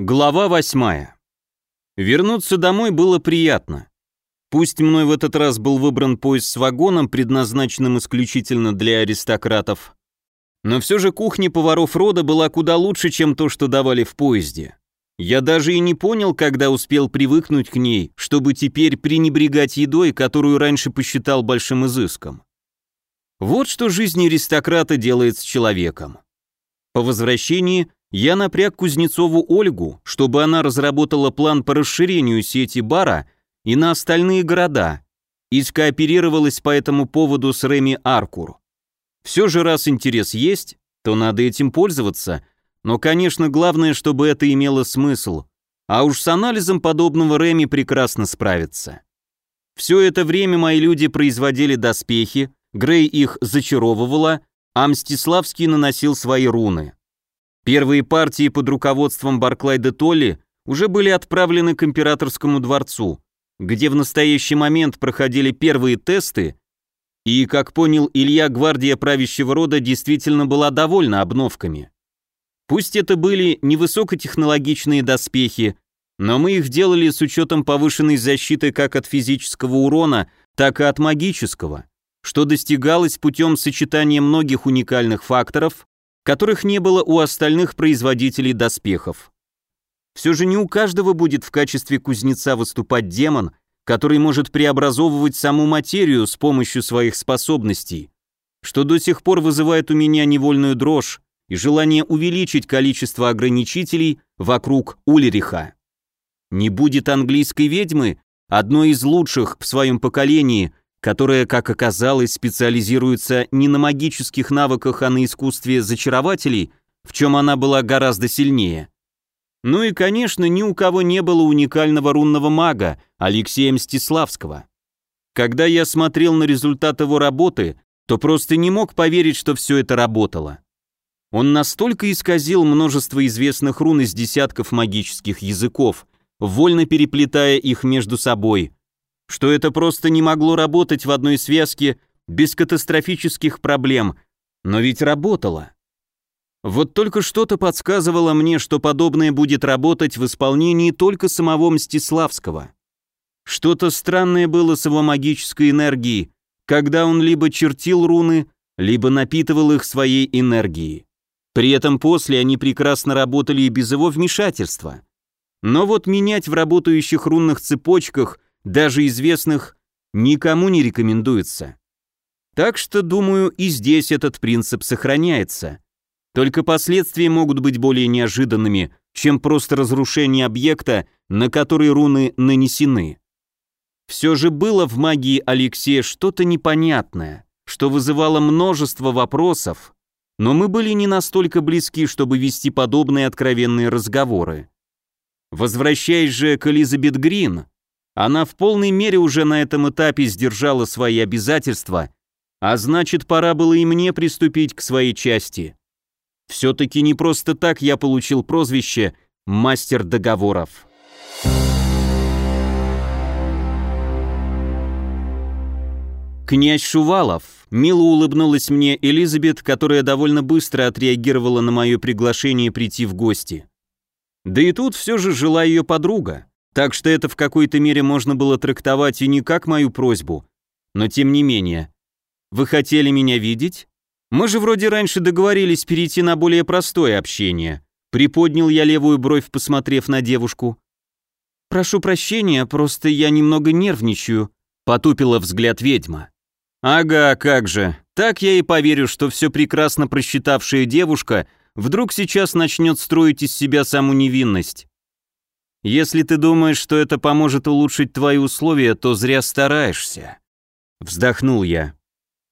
Глава восьмая. Вернуться домой было приятно. Пусть мной в этот раз был выбран поезд с вагоном, предназначенным исключительно для аристократов, но все же кухня поваров рода была куда лучше, чем то, что давали в поезде. Я даже и не понял, когда успел привыкнуть к ней, чтобы теперь пренебрегать едой, которую раньше посчитал большим изыском. Вот что жизнь аристократа делает с человеком. По возвращении я напряг Кузнецову Ольгу, чтобы она разработала план по расширению сети бара и на остальные города, и скооперировалась по этому поводу с Реми Аркур. Все же раз интерес есть, то надо этим пользоваться, но, конечно, главное, чтобы это имело смысл, а уж с анализом подобного Реми прекрасно справится. Все это время мои люди производили доспехи, Грей их зачаровывала, а Мстиславский наносил свои руны. Первые партии под руководством Барклайда Толли уже были отправлены к императорскому дворцу, где в настоящий момент проходили первые тесты, и, как понял Илья, гвардия правящего рода действительно была довольна обновками. Пусть это были невысокотехнологичные доспехи, но мы их делали с учетом повышенной защиты как от физического урона, так и от магического, что достигалось путем сочетания многих уникальных факторов, которых не было у остальных производителей доспехов. Все же не у каждого будет в качестве кузнеца выступать демон, который может преобразовывать саму материю с помощью своих способностей, что до сих пор вызывает у меня невольную дрожь и желание увеличить количество ограничителей вокруг Улериха. Не будет английской ведьмы, одной из лучших в своем поколении, которая, как оказалось, специализируется не на магических навыках, а на искусстве зачарователей, в чем она была гораздо сильнее. Ну и, конечно, ни у кого не было уникального рунного мага, Алексея Мстиславского. Когда я смотрел на результат его работы, то просто не мог поверить, что все это работало. Он настолько исказил множество известных рун из десятков магических языков, вольно переплетая их между собой – что это просто не могло работать в одной связке без катастрофических проблем, но ведь работало. Вот только что-то подсказывало мне, что подобное будет работать в исполнении только самого Мстиславского. Что-то странное было с его магической энергией, когда он либо чертил руны, либо напитывал их своей энергией. При этом после они прекрасно работали и без его вмешательства. Но вот менять в работающих рунных цепочках – даже известных, никому не рекомендуется. Так что, думаю, и здесь этот принцип сохраняется. Только последствия могут быть более неожиданными, чем просто разрушение объекта, на который руны нанесены. Все же было в магии Алексея что-то непонятное, что вызывало множество вопросов, но мы были не настолько близки, чтобы вести подобные откровенные разговоры. Возвращаясь же к Элизабет Грин, она в полной мере уже на этом этапе сдержала свои обязательства, а значит, пора было и мне приступить к своей части. Все-таки не просто так я получил прозвище «Мастер договоров». Князь Шувалов. Мило улыбнулась мне Элизабет, которая довольно быстро отреагировала на мое приглашение прийти в гости. Да и тут все же жила ее подруга. Так что это в какой-то мере можно было трактовать и не как мою просьбу, но тем не менее. Вы хотели меня видеть? Мы же вроде раньше договорились перейти на более простое общение. Приподнял я левую бровь, посмотрев на девушку. Прошу прощения, просто я немного нервничаю, потупила взгляд ведьма. Ага, как же. Так я и поверю, что все прекрасно просчитавшая девушка вдруг сейчас начнет строить из себя саму невинность. Если ты думаешь, что это поможет улучшить твои условия, то зря стараешься. Вздохнул я.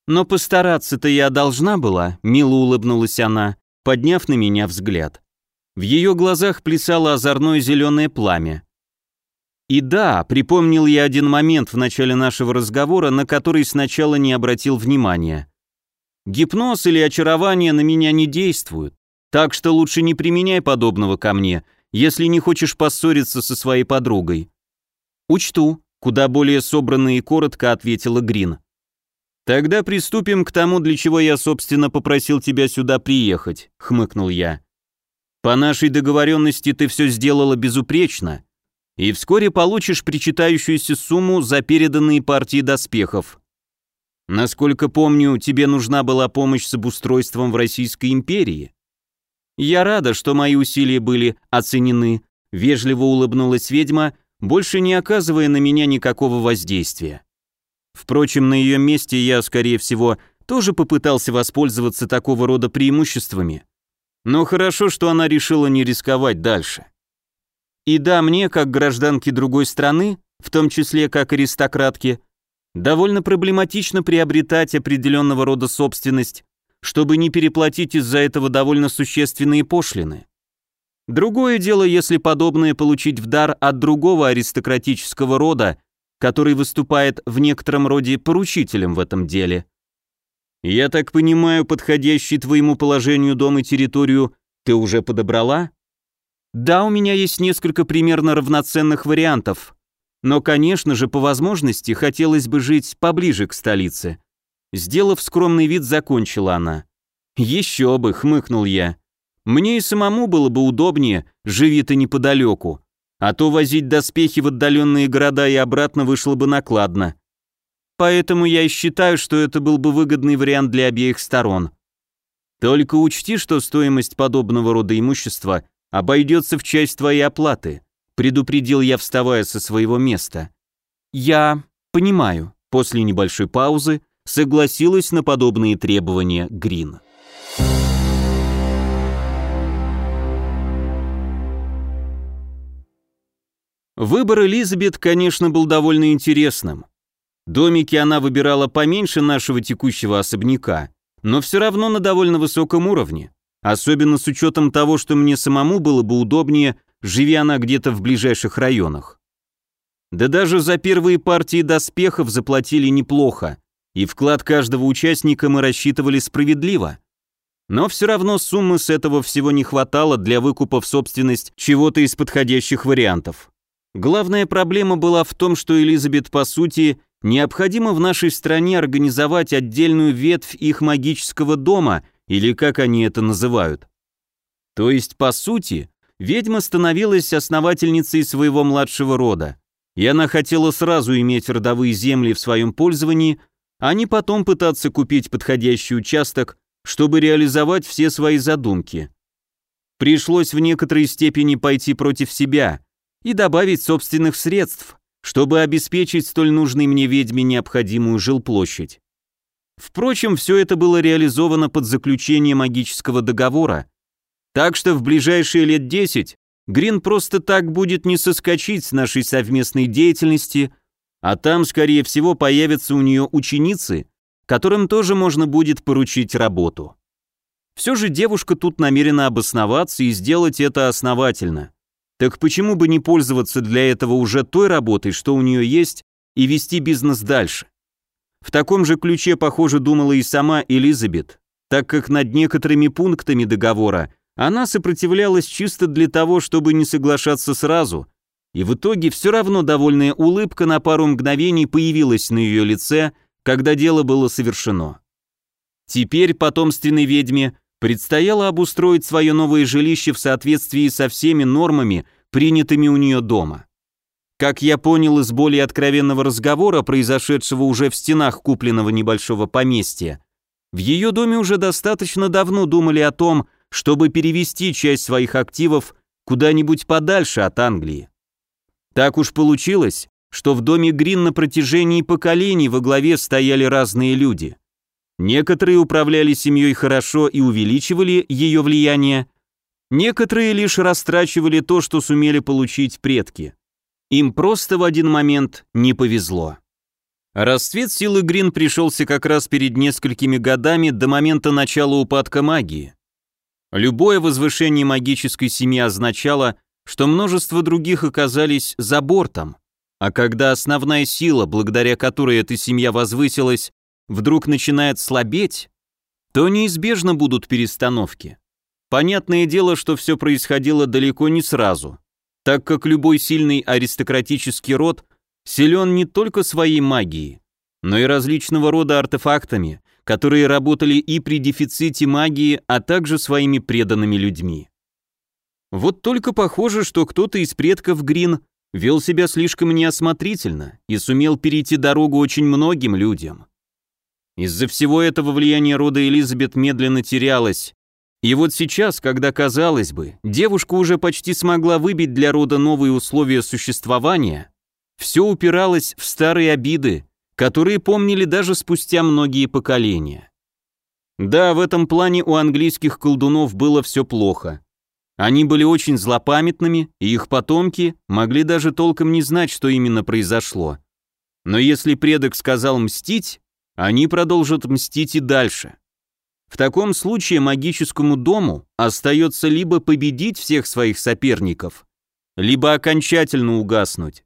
Но постараться-то я должна была, мило улыбнулась она, подняв на меня взгляд. В ее глазах плясало озорное зеленое пламя. И да, припомнил я один момент в начале нашего разговора, на который сначала не обратил внимания. Гипноз или очарование на меня не действуют, так что лучше не применяй подобного ко мне – если не хочешь поссориться со своей подругой». «Учту», — куда более собранно и коротко ответила Грин. «Тогда приступим к тому, для чего я, собственно, попросил тебя сюда приехать», — хмыкнул я. По нашей договоренности ты все сделала безупречно, и вскоре получишь причитающуюся сумму за переданные партии доспехов. Насколько помню, тебе нужна была помощь с обустройством в Российской империи. Я рада, что мои усилия были оценены, вежливо улыбнулась ведьма, больше не оказывая на меня никакого воздействия. Впрочем, на ее месте я, скорее всего, тоже попытался воспользоваться такого рода преимуществами. Но хорошо, что она решила не рисковать дальше. И да, мне, как гражданке другой страны, в том числе как аристократке, довольно проблематично приобретать определенного рода собственность, чтобы не переплатить из-за этого довольно существенные пошлины. Другое дело, если подобное получить в дар от другого аристократического рода, который выступает в некотором роде поручителем в этом деле. Я так понимаю, подходящий твоему положению дом и территорию ты уже подобрала? Да, у меня есть несколько примерно равноценных вариантов. Но, конечно же, по возможности хотелось бы жить поближе к столице. Сделав скромный вид, закончила она. Еще бы, хмыкнул я. Мне и самому было бы удобнее, живи ты неподалеку. А то возить доспехи в отдаленные города и обратно вышло бы накладно. Поэтому я и считаю, что это был бы выгодный вариант для обеих сторон. Только учти, что стоимость подобного рода имущества – обойдется в часть твоей оплаты», предупредил я, вставая со своего места. «Я понимаю», после небольшой паузы согласилась на подобные требования Грин. Выбор Элизабет, конечно, был довольно интересным. Домики она выбирала поменьше нашего текущего особняка, но все равно на довольно высоком уровне. Особенно с учетом того, что мне самому было бы удобнее, живи она где-то в ближайших районах. Да даже за первые партии доспехов заплатили неплохо, и вклад каждого участника мы рассчитывали справедливо. Но все равно суммы с этого всего не хватало для выкупа в собственность чего-то из подходящих вариантов. Главная проблема была в том, что Элизабет, по сути, необходимо в нашей стране организовать отдельную ветвь их магического дома – или как они это называют. То есть, по сути, ведьма становилась основательницей своего младшего рода, и она хотела сразу иметь родовые земли в своем пользовании, а не потом пытаться купить подходящий участок, чтобы реализовать все свои задумки. Пришлось в некоторой степени пойти против себя и добавить собственных средств, чтобы обеспечить столь нужной мне ведьме необходимую жилплощадь. Впрочем, все это было реализовано под заключение магического договора, так что в ближайшие лет 10 Грин просто так будет не соскочить с нашей совместной деятельности, а там, скорее всего, появятся у нее ученицы, которым тоже можно будет поручить работу. Все же девушка тут намерена обосноваться и сделать это основательно. Так почему бы не пользоваться для этого уже той работой, что у нее есть, и вести бизнес дальше? В таком же ключе, похоже, думала и сама Элизабет, так как над некоторыми пунктами договора она сопротивлялась чисто для того, чтобы не соглашаться сразу, и в итоге все равно довольная улыбка на пару мгновений появилась на ее лице, когда дело было совершено. Теперь потомственной ведьме предстояло обустроить свое новое жилище в соответствии со всеми нормами, принятыми у нее дома. Как я понял из более откровенного разговора, произошедшего уже в стенах купленного небольшого поместья, в ее доме уже достаточно давно думали о том, чтобы перевести часть своих активов куда-нибудь подальше от Англии. Так уж получилось, что в доме Грин на протяжении поколений во главе стояли разные люди. Некоторые управляли семьей хорошо и увеличивали ее влияние, некоторые лишь растрачивали то, что сумели получить предки. Им просто в один момент не повезло. Расцвет силы Грин пришелся как раз перед несколькими годами до момента начала упадка магии. Любое возвышение магической семьи означало, что множество других оказались за бортом, а когда основная сила, благодаря которой эта семья возвысилась, вдруг начинает слабеть, то неизбежно будут перестановки. Понятное дело, что все происходило далеко не сразу так как любой сильный аристократический род силен не только своей магией, но и различного рода артефактами, которые работали и при дефиците магии, а также своими преданными людьми. Вот только похоже, что кто-то из предков Грин вел себя слишком неосмотрительно и сумел перейти дорогу очень многим людям. Из-за всего этого влияние рода Элизабет медленно терялось, и вот сейчас, когда, казалось бы, девушка уже почти смогла выбить для рода новые условия существования, все упиралось в старые обиды, которые помнили даже спустя многие поколения. Да, в этом плане у английских колдунов было все плохо. Они были очень злопамятными, и их потомки могли даже толком не знать, что именно произошло. Но если предок сказал мстить, они продолжат мстить и дальше. В таком случае магическому дому остается либо победить всех своих соперников, либо окончательно угаснуть.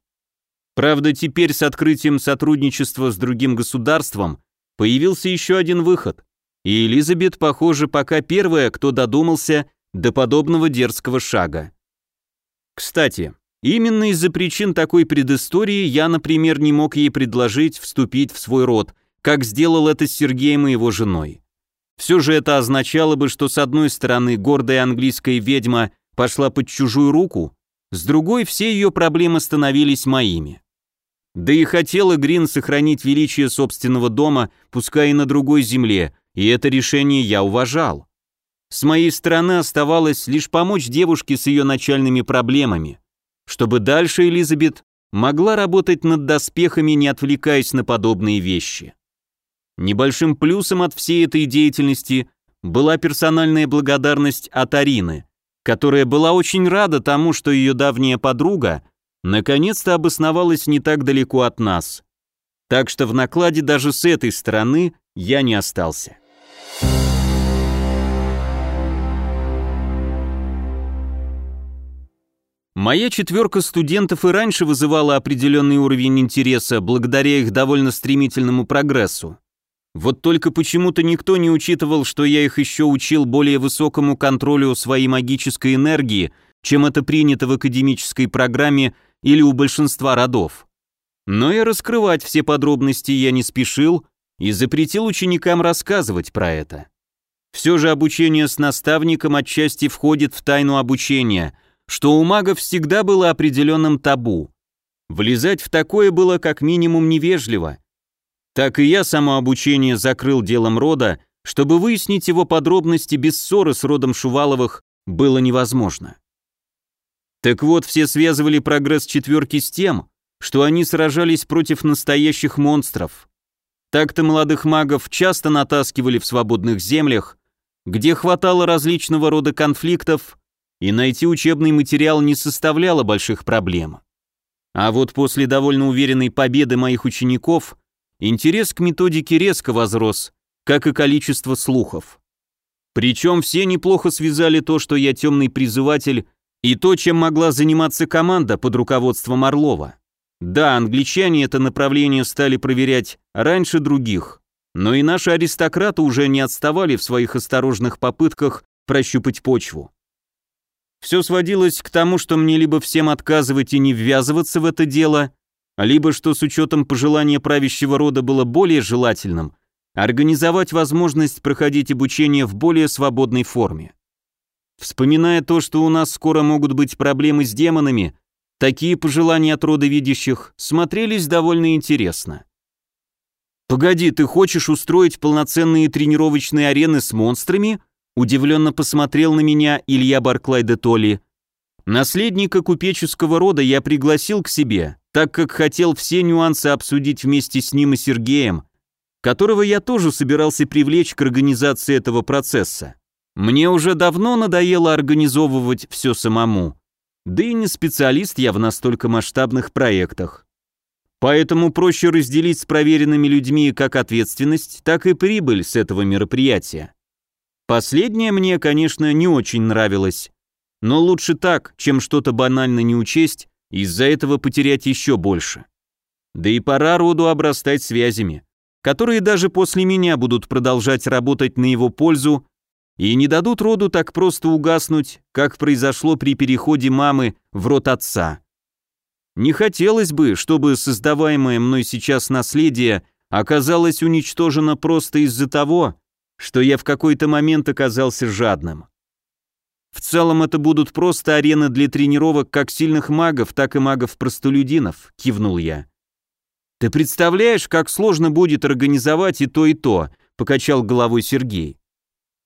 Правда, теперь с открытием сотрудничества с другим государством появился еще один выход, и Элизабет, похоже, пока первая, кто додумался до подобного дерзкого шага. Кстати, именно из-за причин такой предыстории я, например, не мог ей предложить вступить в свой род, как сделал это с Сергеем и его женой. Все же это означало бы, что с одной стороны гордая английская ведьма пошла под чужую руку, с другой все ее проблемы становились моими. Да и хотела Грин сохранить величие собственного дома, пускай и на другой земле, и это решение я уважал. С моей стороны оставалось лишь помочь девушке с ее начальными проблемами, чтобы дальше Элизабет могла работать над доспехами, не отвлекаясь на подобные вещи. Небольшим плюсом от всей этой деятельности была персональная благодарность от Арины, которая была очень рада тому, что ее давняя подруга наконец-то обосновалась не так далеко от нас. Так что в накладе даже с этой стороны я не остался. Моя четверка студентов и раньше вызывала определенный уровень интереса благодаря их довольно стремительному прогрессу. Вот только почему-то никто не учитывал, что я их еще учил более высокому контролю своей магической энергии, чем это принято в академической программе или у большинства родов. Но и раскрывать все подробности я не спешил и запретил ученикам рассказывать про это. Все же обучение с наставником отчасти входит в тайну обучения, что у магов всегда было определенным табу. Влезать в такое было как минимум невежливо, так и я само обучение закрыл делом рода, чтобы выяснить его подробности без ссоры с родом Шуваловых было невозможно. Так вот, все связывали прогресс четверки с тем, что они сражались против настоящих монстров. Так-то молодых магов часто натаскивали в свободных землях, где хватало различного рода конфликтов, и найти учебный материал не составляло больших проблем. А вот после довольно уверенной победы моих учеников Интерес к методике резко возрос, как и количество слухов. Причем все неплохо связали то, что я темный призыватель, и то, чем могла заниматься команда под руководством Орлова. Да, англичане это направление стали проверять раньше других, но и наши аристократы уже не отставали в своих осторожных попытках прощупать почву. Все сводилось к тому, что мне либо всем отказывать и не ввязываться в это дело, либо, что с учетом пожелания правящего рода было более желательным, организовать возможность проходить обучение в более свободной форме. Вспоминая то, что у нас скоро могут быть проблемы с демонами, такие пожелания от рода видящих смотрелись довольно интересно. «Погоди, ты хочешь устроить полноценные тренировочные арены с монстрами?» Удивленно посмотрел на меня Илья Барклай де Толли. Наследника купеческого рода я пригласил к себе, так как хотел все нюансы обсудить вместе с ним и Сергеем, которого я тоже собирался привлечь к организации этого процесса. Мне уже давно надоело организовывать все самому, да и не специалист я в настолько масштабных проектах. Поэтому проще разделить с проверенными людьми как ответственность, так и прибыль с этого мероприятия. Последнее мне, конечно, не очень нравилось, но лучше так, чем что-то банально не учесть из-за этого потерять еще больше. Да и пора роду обрастать связями, которые даже после меня будут продолжать работать на его пользу и не дадут роду так просто угаснуть, как произошло при переходе мамы в род отца. Не хотелось бы, чтобы создаваемое мной сейчас наследие оказалось уничтожено просто из-за того, что я в какой-то момент оказался жадным. В целом это будут просто арены для тренировок как сильных магов, так и магов-простолюдинов, кивнул я. Ты представляешь, как сложно будет организовать и то, и то, покачал головой Сергей.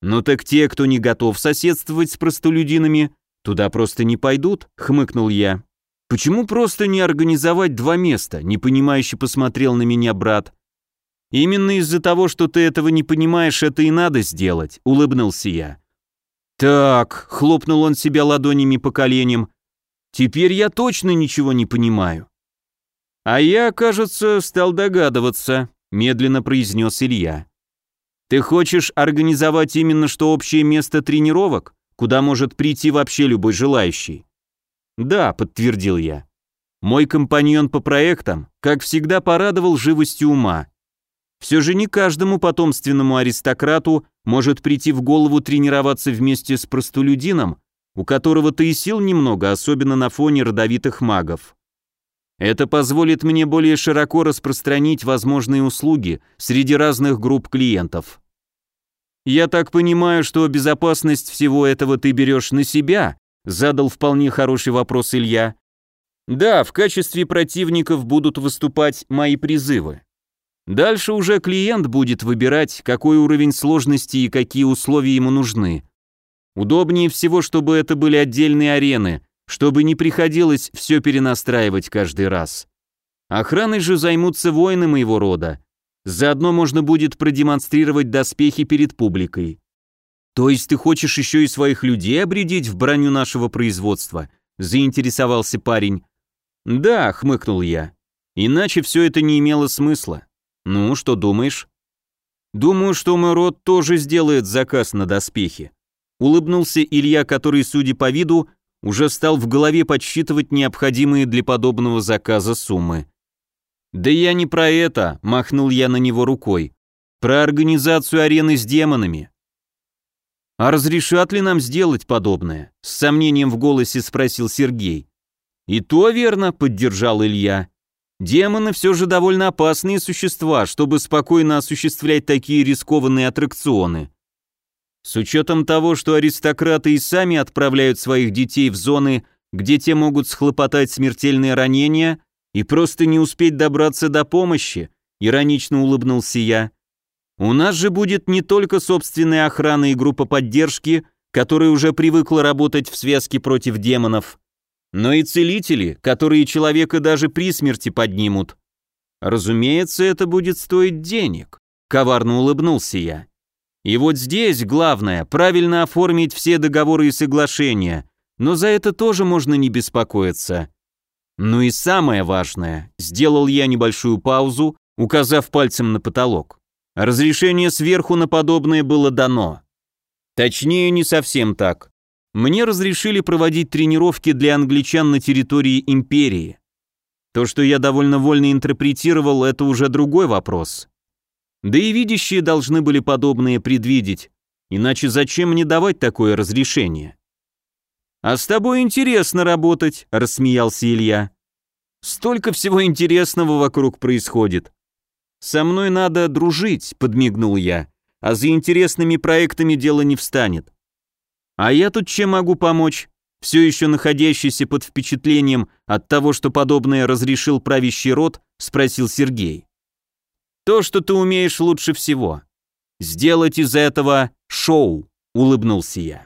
Ну так те, кто не готов соседствовать с простолюдинами, туда просто не пойдут, хмыкнул я. Почему просто не организовать два места? Непонимающе посмотрел на меня брат. Именно из-за того, что ты этого не понимаешь, это и надо сделать, улыбнулся я. «Так», — хлопнул он себя ладонями по коленям, — «теперь я точно ничего не понимаю». «А я, кажется, стал догадываться», — медленно произнес Илья. «Ты хочешь организовать именно что общее место тренировок, куда может прийти вообще любой желающий?» «Да», — подтвердил я. Мой компаньон по проектам, как всегда, порадовал живостью ума. Все же не каждому потомственному аристократу может прийти в голову тренироваться вместе с простолюдином, у которого-то и сил немного, особенно на фоне родовитых магов. Это позволит мне более широко распространить возможные услуги среди разных групп клиентов. «Я так понимаю, что безопасность всего этого ты берешь на себя?» задал вполне хороший вопрос Илья. «Да, в качестве противников будут выступать мои призывы. Дальше уже клиент будет выбирать, какой уровень сложности и какие условия ему нужны. Удобнее всего, чтобы это были отдельные арены, чтобы не приходилось все перенастраивать каждый раз. Охраной же займутся воины моего рода. Заодно можно будет продемонстрировать доспехи перед публикой. То есть ты хочешь еще и своих людей обредить в броню нашего производства? Заинтересовался парень. Да, хмыкнул я. Иначе все это не имело смысла. «Ну, что думаешь?» «Думаю, что мой род тоже сделает заказ на доспехи». Улыбнулся Илья, который, судя по виду, уже стал в голове подсчитывать необходимые для подобного заказа суммы. «Да я не про это», — махнул я на него рукой. «Про организацию арены с демонами». «А разрешат ли нам сделать подобное?» — с сомнением в голосе спросил Сергей. «И то верно», — поддержал Илья. Демоны все же довольно опасные существа, чтобы спокойно осуществлять такие рискованные аттракционы. С учетом того, что аристократы и сами отправляют своих детей в зоны, где те могут схлопотать смертельные ранения и просто не успеть добраться до помощи, иронично улыбнулся я. У нас же будет не только собственная охрана и группа поддержки, которая уже привыкла работать в связке против демонов, но и целители, которые человека даже при смерти поднимут. Разумеется, это будет стоить денег, коварно улыбнулся я. И вот здесь главное правильно оформить все договоры и соглашения, но за это тоже можно не беспокоиться. Ну и самое важное, сделал я небольшую паузу, указав пальцем на потолок. Разрешение сверху на подобное было дано. Точнее, не совсем так. Мне разрешили проводить тренировки для англичан на территории империи. То, что я довольно вольно интерпретировал, это уже другой вопрос. Да и видящие должны были подобное предвидеть, иначе зачем мне давать такое разрешение? «А с тобой интересно работать», — рассмеялся Илья. «Столько всего интересного вокруг происходит». «Со мной надо дружить», — подмигнул я, «а за интересными проектами дело не встанет. «А я тут чем могу помочь?» Все еще находящийся под впечатлением от того, что подобное разрешил правящий род, спросил Сергей. «То, что ты умеешь лучше всего. Сделать из этого шоу», — улыбнулся я.